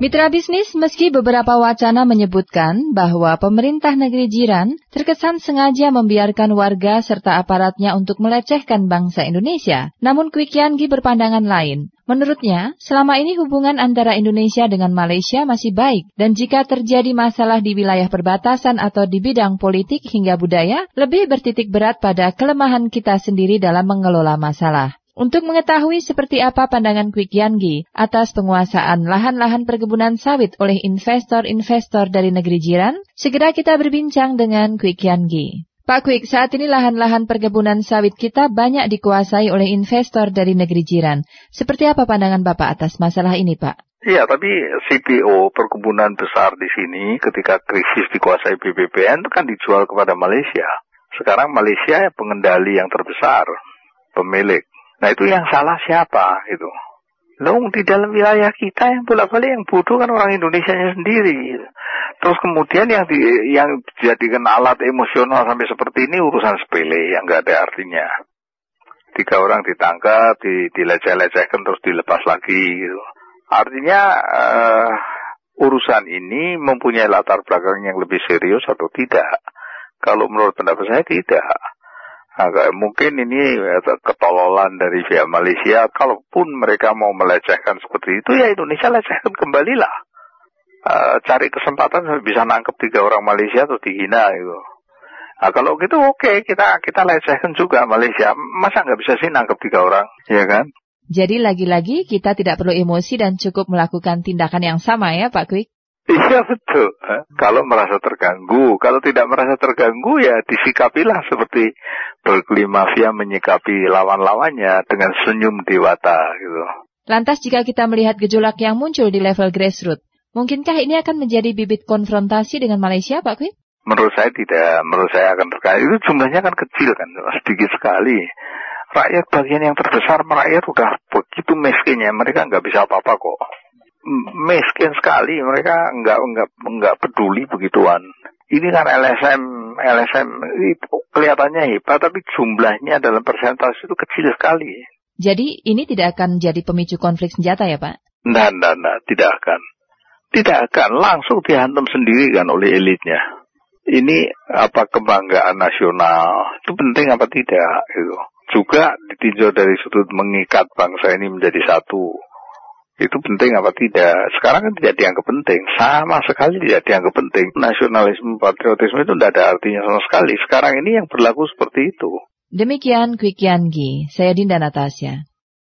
Mitra bisnis, meski beberapa wacana menyebutkan bahwa pemerintah negeri jiran terkesan sengaja membiarkan warga serta aparatnya untuk melecehkan bangsa Indonesia, namun Yangi berpandangan lain. Menurutnya, selama ini hubungan antara Indonesia dengan Malaysia masih baik, dan jika terjadi masalah di wilayah perbatasan atau di bidang politik hingga budaya, lebih bertitik berat pada kelemahan kita sendiri dalam mengelola masalah. Untuk mengetahui seperti apa pandangan Kwik Yangi atas penguasaan lahan-lahan perkebunan sawit oleh investor-investor dari negeri jiran, segera kita berbincang dengan Kwik Yangi. Pak Kwik, saat ini lahan-lahan perkebunan sawit kita banyak dikuasai oleh investor dari negeri jiran. Seperti apa pandangan Bapak atas masalah ini, Pak? Iya, tapi CPO perkebunan besar di sini ketika krisis dikuasai BBPN itu kan dijual kepada Malaysia. Sekarang Malaysia pengendali yang terbesar, pemilik. Nah itu yang salah siapa itu? Long di dalam wilayah kita yang bolak-balik yang bodoh kan orang Indonesia sendiri. Terus kemudian yang di, yang dijadikan alat emosional sampai seperti ini urusan sepele yang nggak ada artinya. Tiga orang ditangkap, di, dileceh-lecehkan terus dilepas lagi gitu. Artinya uh, urusan ini mempunyai latar belakang yang lebih serius atau tidak? Kalau menurut pendapat saya tidak. Agak mungkin ini ketololan dari pihak Malaysia. Kalaupun mereka mau melecehkan seperti itu, ya Indonesia lecehkan kembalilah. Uh, cari kesempatan bisa nangkep tiga orang Malaysia atau dihina gitu. Nah, kalau gitu oke okay, kita kita lecehkan juga Malaysia. Masa nggak bisa sih nangkep tiga orang, ya kan? Jadi lagi-lagi kita tidak perlu emosi dan cukup melakukan tindakan yang sama ya Pak Kwik? Iya betul. Kalau merasa terganggu, kalau tidak merasa terganggu ya disikapilah seperti Berkeley Mafia menyikapi lawan-lawannya dengan senyum dewata gitu. Lantas jika kita melihat gejolak yang muncul di level grassroots, mungkinkah ini akan menjadi bibit konfrontasi dengan Malaysia Pak Kwi? Menurut saya tidak, menurut saya akan terkait. Itu jumlahnya kan kecil kan, sedikit sekali. Rakyat bagian yang terbesar merakyat udah begitu miskinnya, mereka nggak bisa apa-apa kok miskin sekali mereka nggak nggak nggak peduli begituan ini kan LSM LSM itu kelihatannya hebat tapi jumlahnya dalam persentase itu kecil sekali jadi ini tidak akan jadi pemicu konflik senjata ya Pak? Nah, nah, nah, tidak akan. Tidak akan langsung dihantam sendiri kan oleh elitnya. Ini apa kebanggaan nasional itu penting apa tidak gitu. Juga ditinjau dari sudut mengikat bangsa ini menjadi satu itu penting apa tidak? Sekarang kan tidak dianggap penting, sama sekali tidak dianggap penting. Nasionalisme, patriotisme itu tidak ada artinya sama sekali. Sekarang ini yang berlaku seperti itu. Demikian Quick Yangi, saya Dinda Natasha.